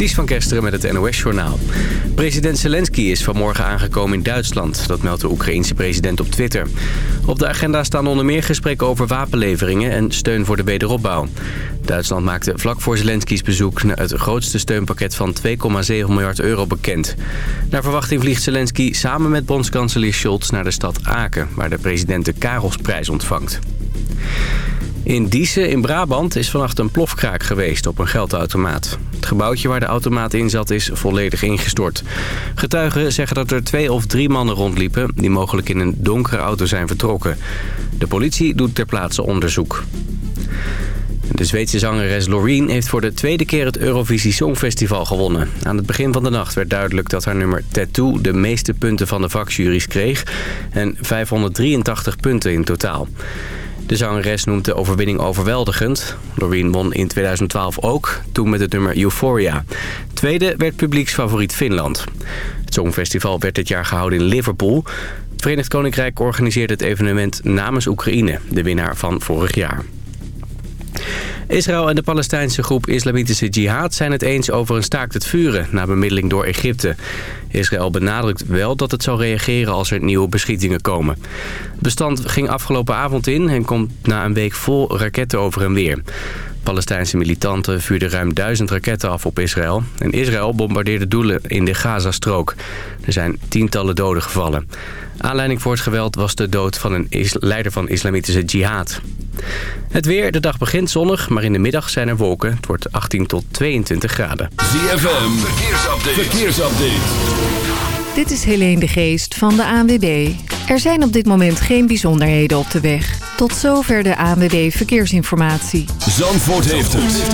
Ties van Kesteren met het NOS-journaal. President Zelensky is vanmorgen aangekomen in Duitsland. Dat meldt de Oekraïense president op Twitter. Op de agenda staan onder meer gesprekken over wapenleveringen... en steun voor de wederopbouw. Duitsland maakte vlak voor Zelensky's bezoek... het grootste steunpakket van 2,7 miljard euro bekend. Naar verwachting vliegt Zelensky samen met bondskanselier Scholz... naar de stad Aken, waar de president de Karelsprijs ontvangt. In Diezen in Brabant is vannacht een plofkraak geweest op een geldautomaat. Het gebouwtje waar de automaat in zat is volledig ingestort. Getuigen zeggen dat er twee of drie mannen rondliepen... die mogelijk in een donkere auto zijn vertrokken. De politie doet ter plaatse onderzoek. De Zweedse zangeres Loreen heeft voor de tweede keer het Eurovisie Songfestival gewonnen. Aan het begin van de nacht werd duidelijk dat haar nummer Tattoo de meeste punten van de vakjuries kreeg. En 583 punten in totaal. De zangeres noemt de overwinning overweldigend. Loreen won in 2012 ook, toen met het nummer Euphoria. Tweede werd publieksfavoriet Finland. Het Songfestival werd dit jaar gehouden in Liverpool. Het Verenigd Koninkrijk organiseert het evenement namens Oekraïne, de winnaar van vorig jaar. Israël en de Palestijnse groep Islamitische Jihad zijn het eens over een staakt het vuren na bemiddeling door Egypte. Israël benadrukt wel dat het zal reageren als er nieuwe beschietingen komen. Het bestand ging afgelopen avond in en komt na een week vol raketten over en weer. Palestijnse militanten vuurden ruim duizend raketten af op Israël. En Israël bombardeerde doelen in de Gazastrook. Er zijn tientallen doden gevallen. Aanleiding voor het geweld was de dood van een leider van islamitische jihad. Het weer, de dag begint zonnig, maar in de middag zijn er wolken. Het wordt 18 tot 22 graden. ZFM, verkeersupdate. verkeersupdate. Dit is Helene de Geest van de ANWB. Er zijn op dit moment geen bijzonderheden op de weg. Tot zover de ANWB Verkeersinformatie. Zandvoort heeft het.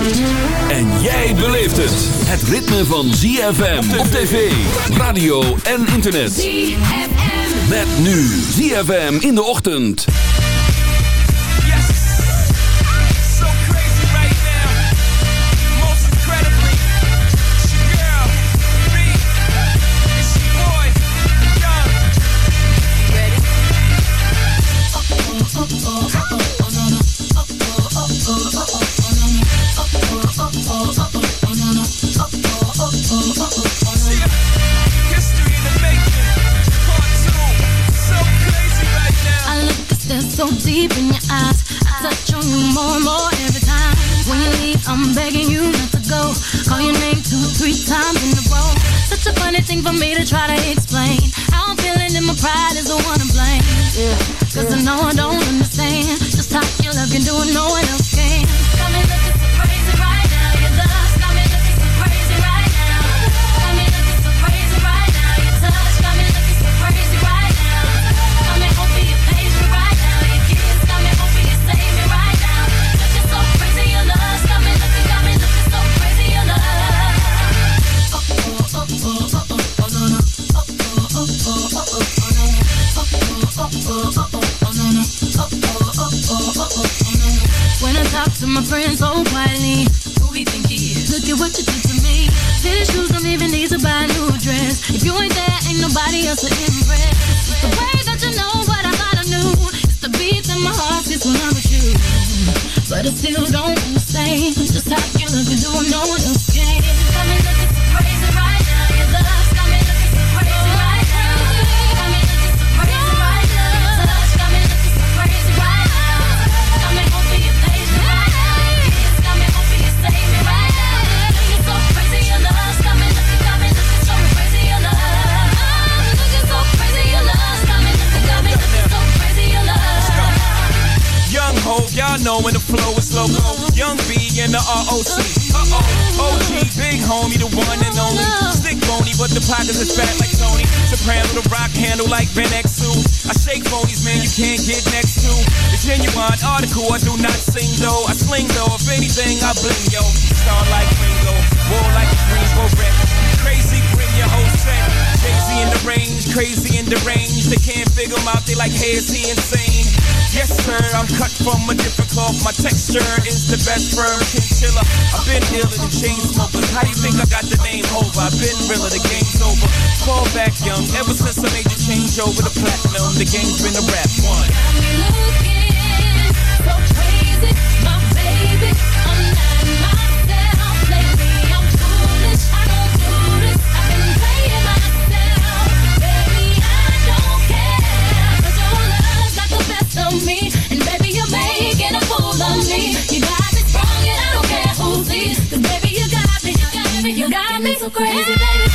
En jij beleeft het. Het ritme van ZFM op tv, radio en internet. ZFM. Met nu ZFM in de ochtend. Me to try to explain. Can't get next to. The genuine article, I do not sing though. I sling though, if anything, I bling yo. Star like Ringo, war like a Green Beret. Crazy, bring your whole set. Crazy in the range, crazy in the range. They can't figure him out, they like, hey, is he insane? Yes, sir, I'm cut from a different cloth. My texture is the best firm I've been dealing in the chain smokers. How you think I got the name over? I've been realer, the game's over. Fall back young, ever since I made the change over the platinum. The game's been a rap one. Got me looking so crazy, my baby. I'm not myself lately. I'm foolish. I. I've been playing myself, baby. I don't the best of me, and baby, you're making a fool of me. got me so crazy, baby.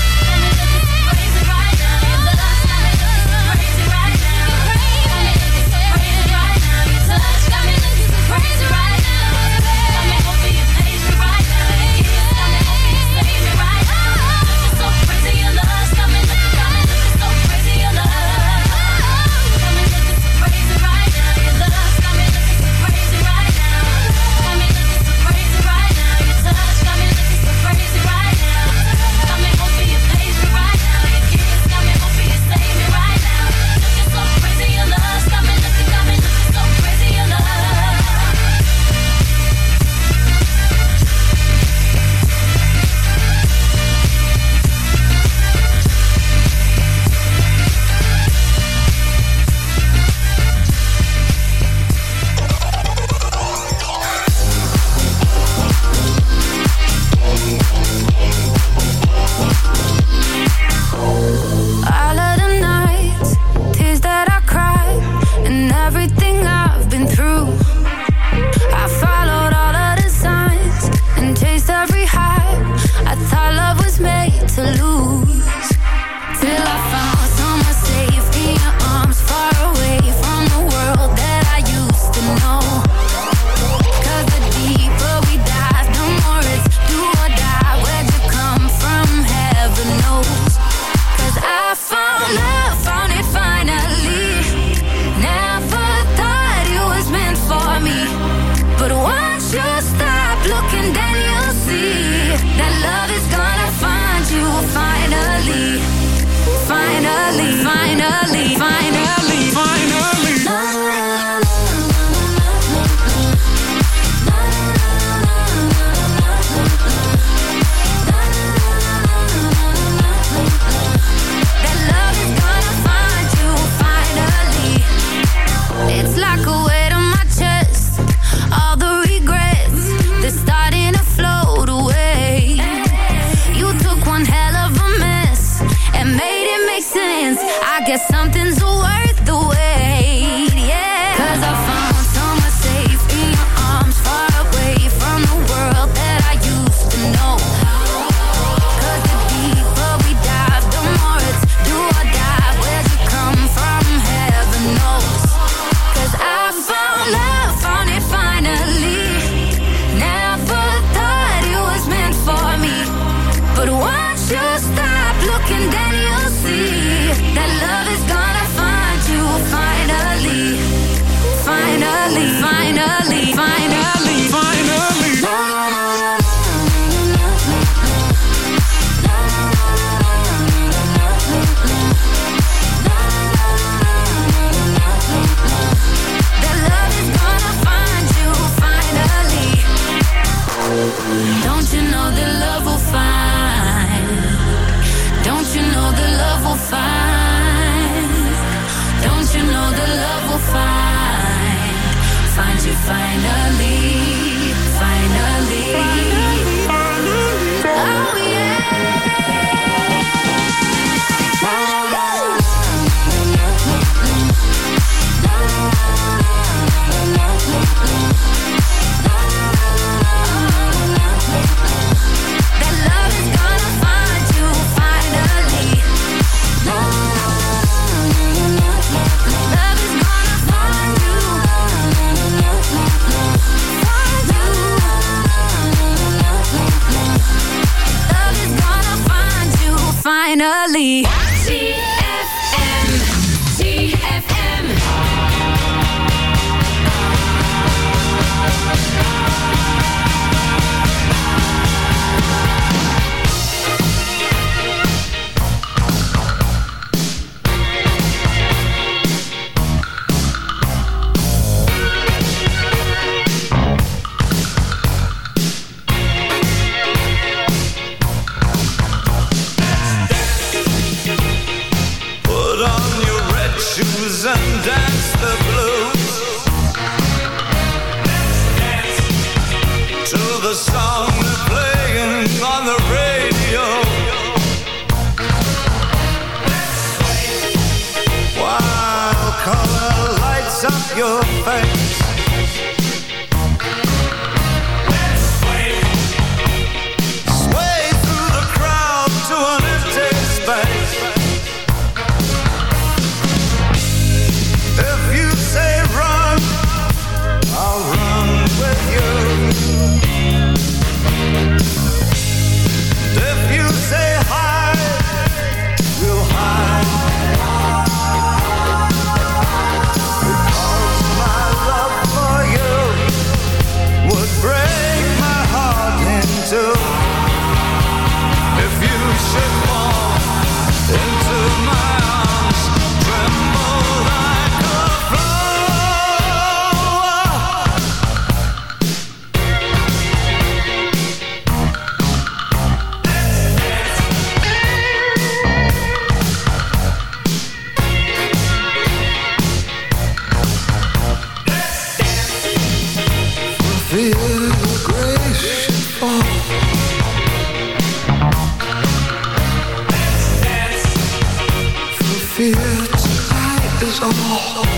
Oh.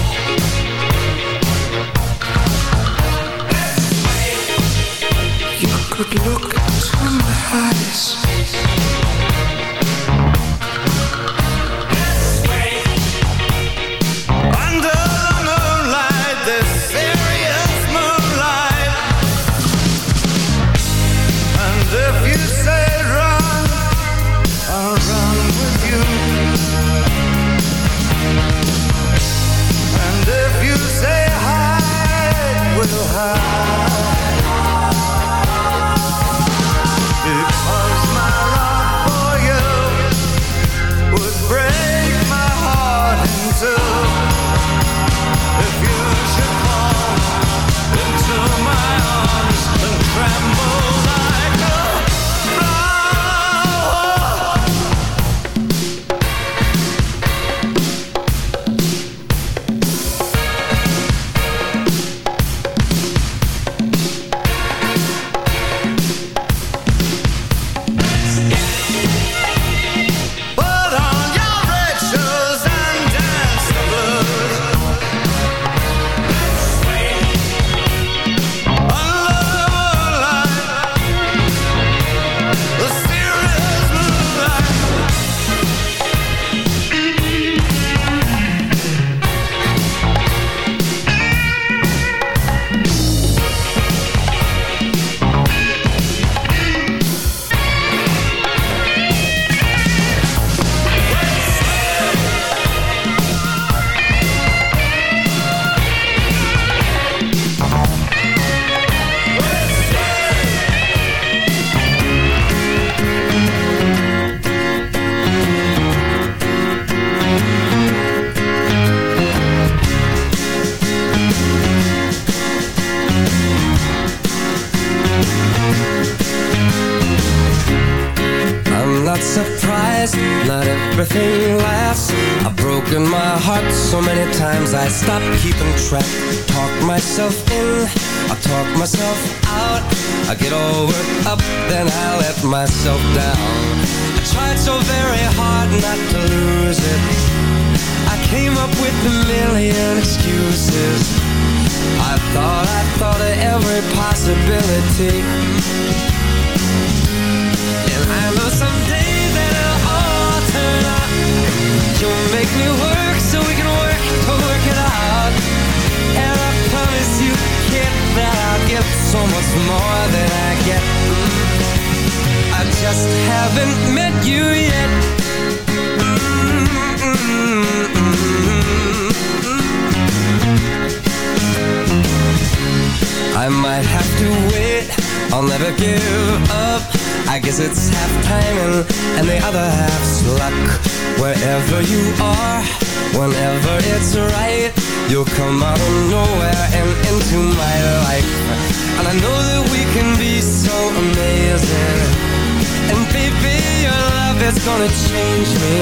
gonna change me.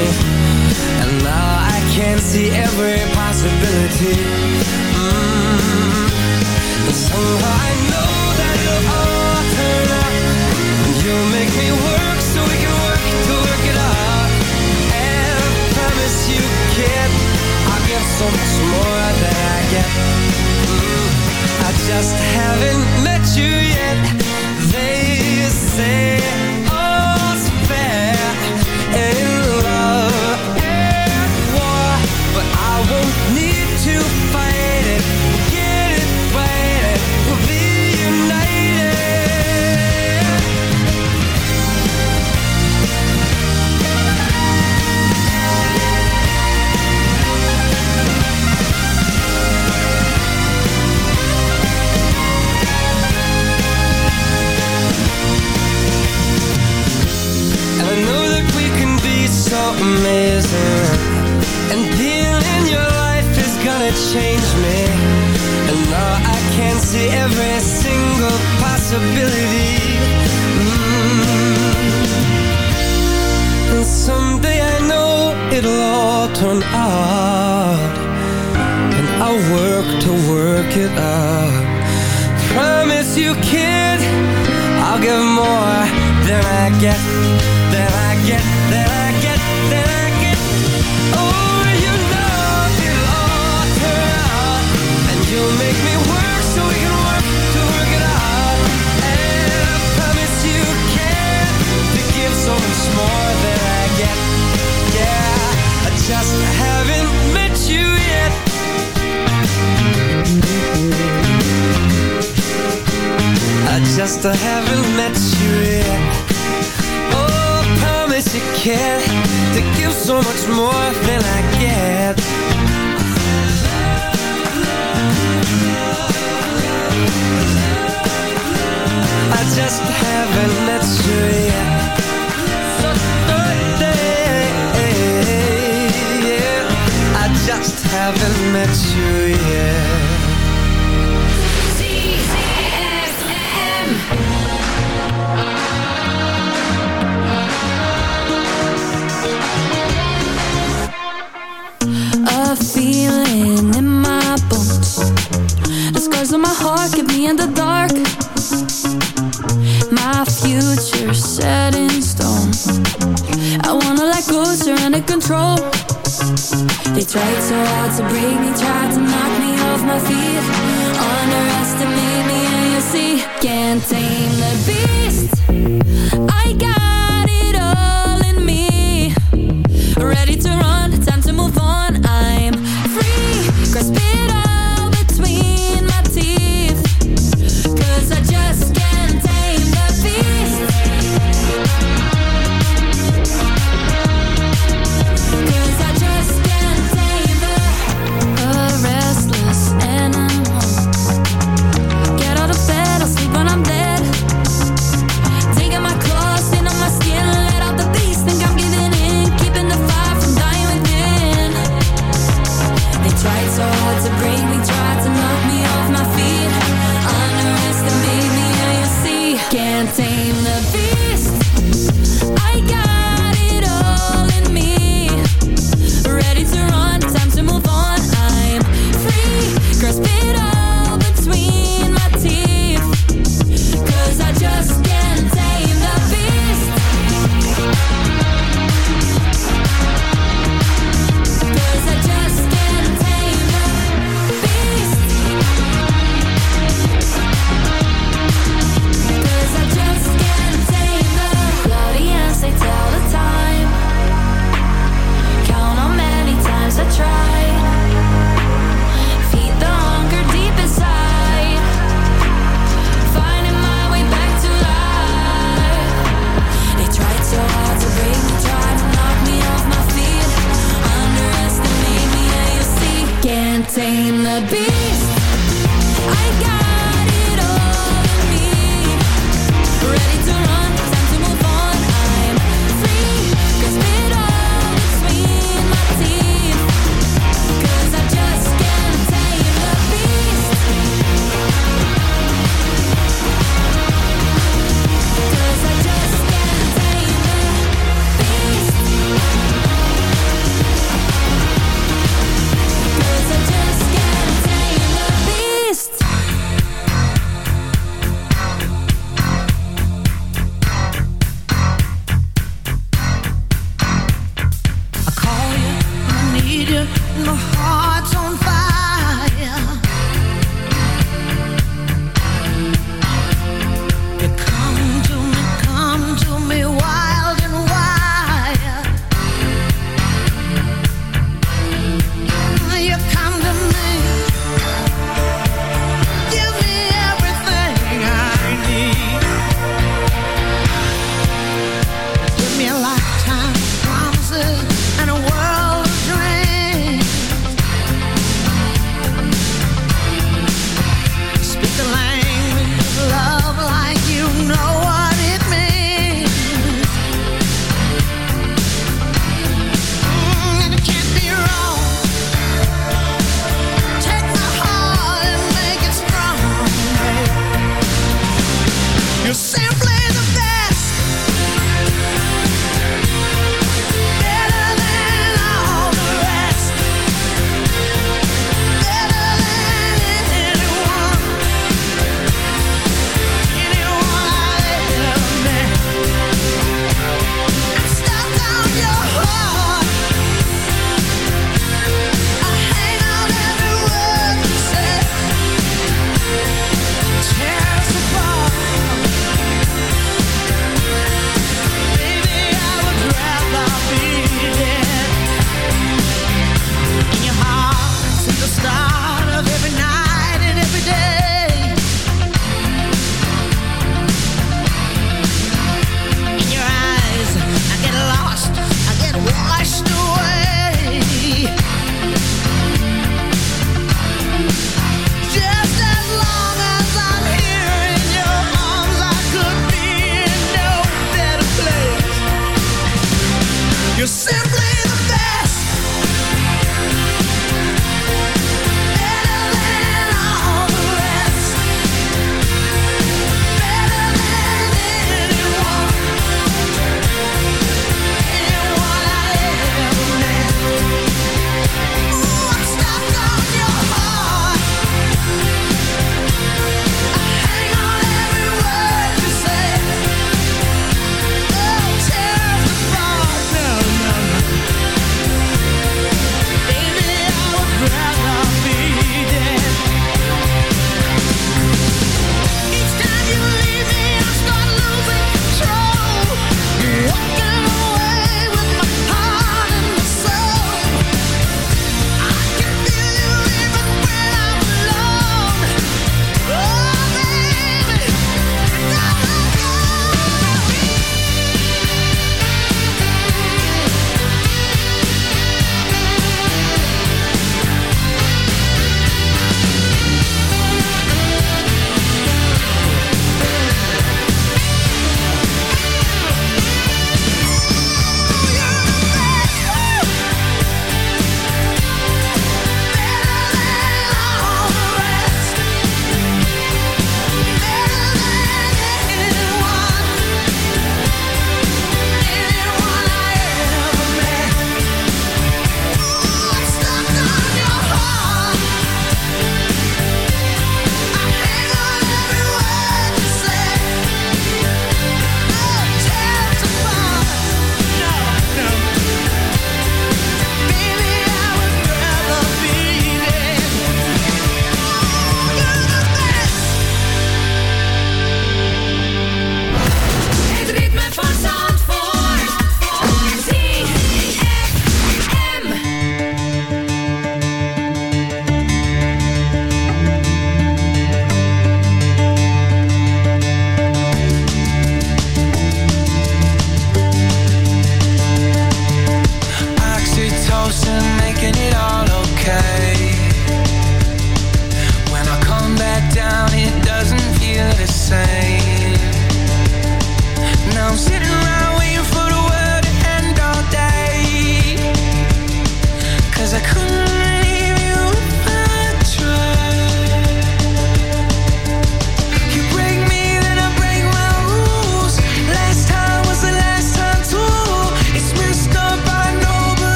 And now I can see every possibility. just haven't met you yet I just haven't met you. Out of control. They tried so hard to break me Tried to knock me off my feet. Underestimate me and you see Can't tame the beast. I got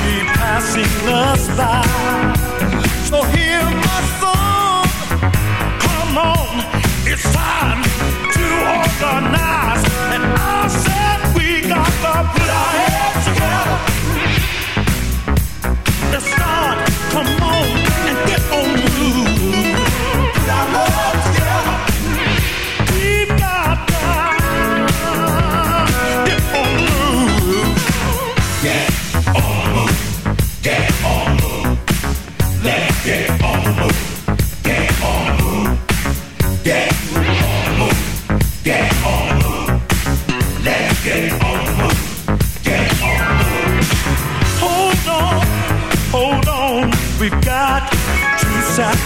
be passing us by. So hear my song. Come on, it's time to organize.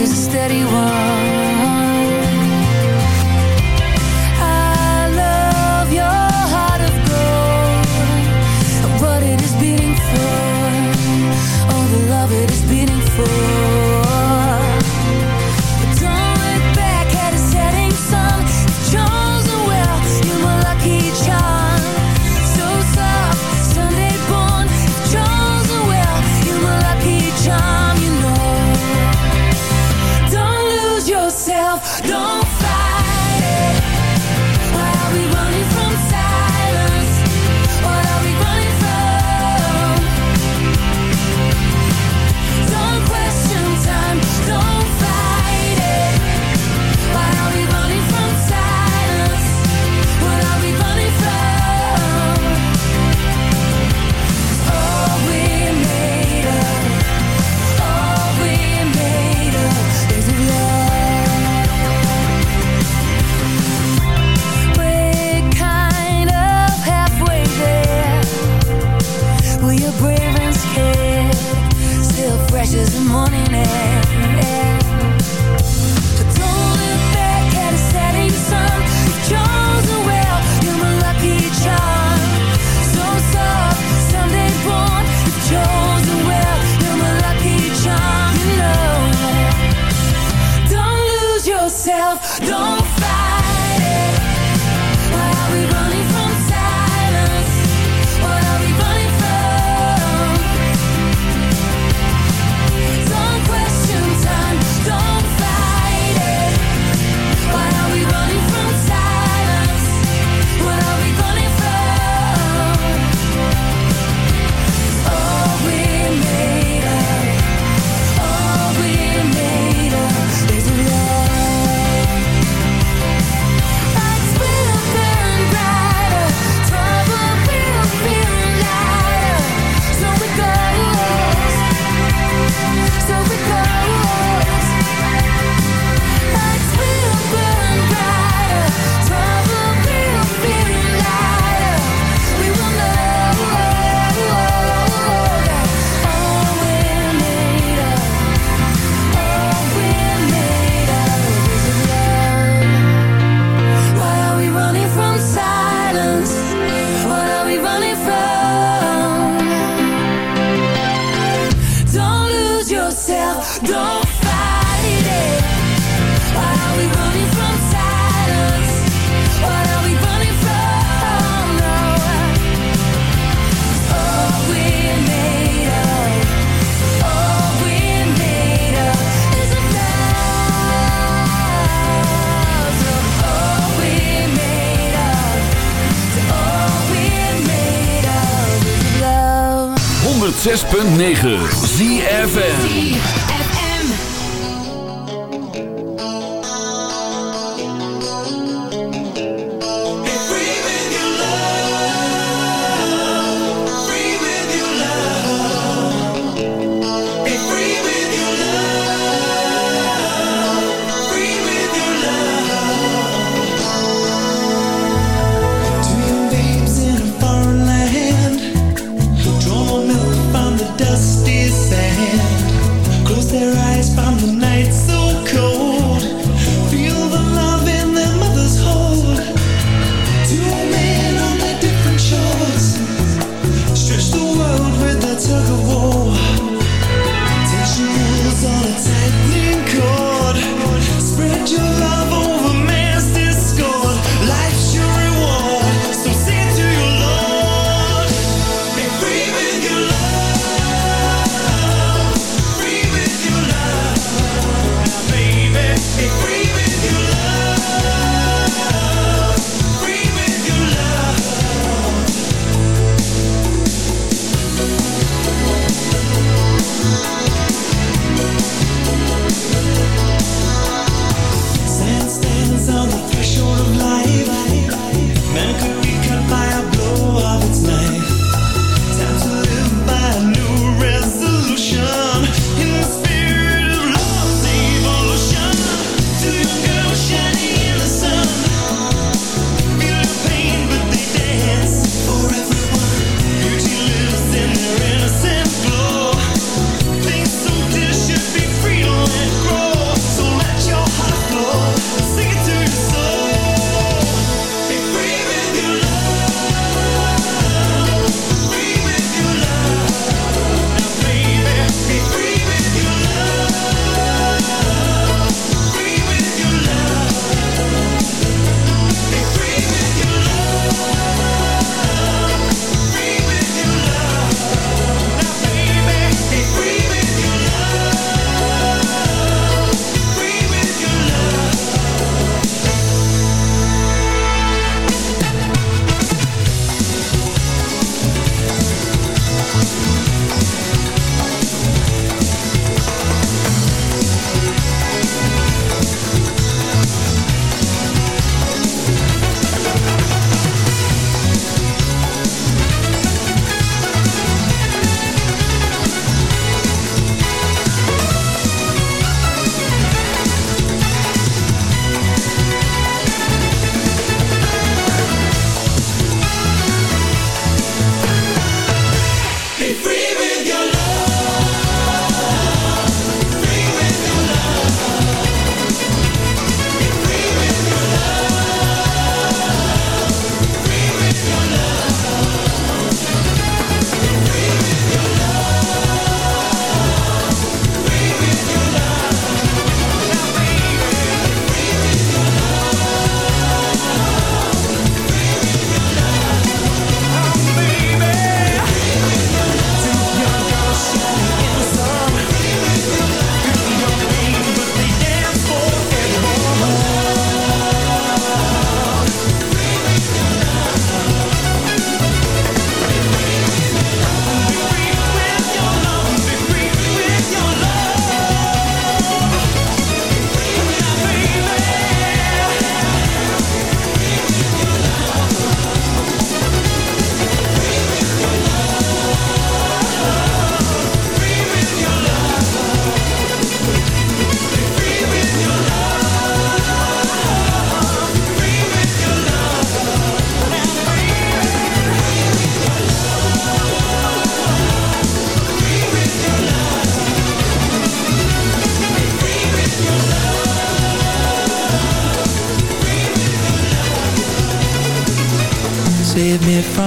here's a steady one 106.9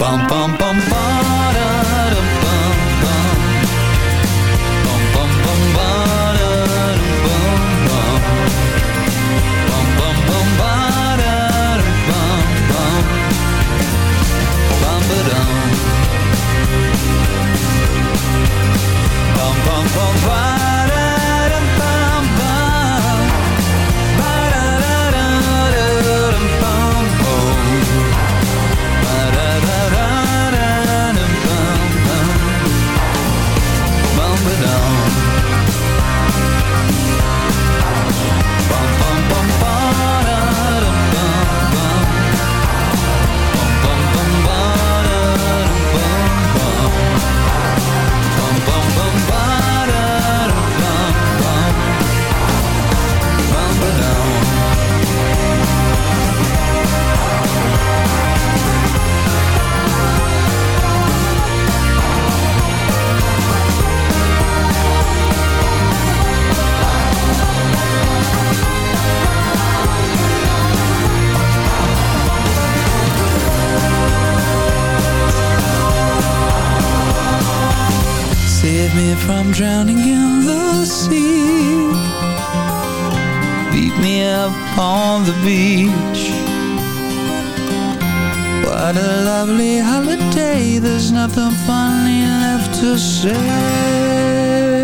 Bum bum bum Save me from drowning in the sea. Beat me up on the beach. What a lovely holiday There's nothing funny left to say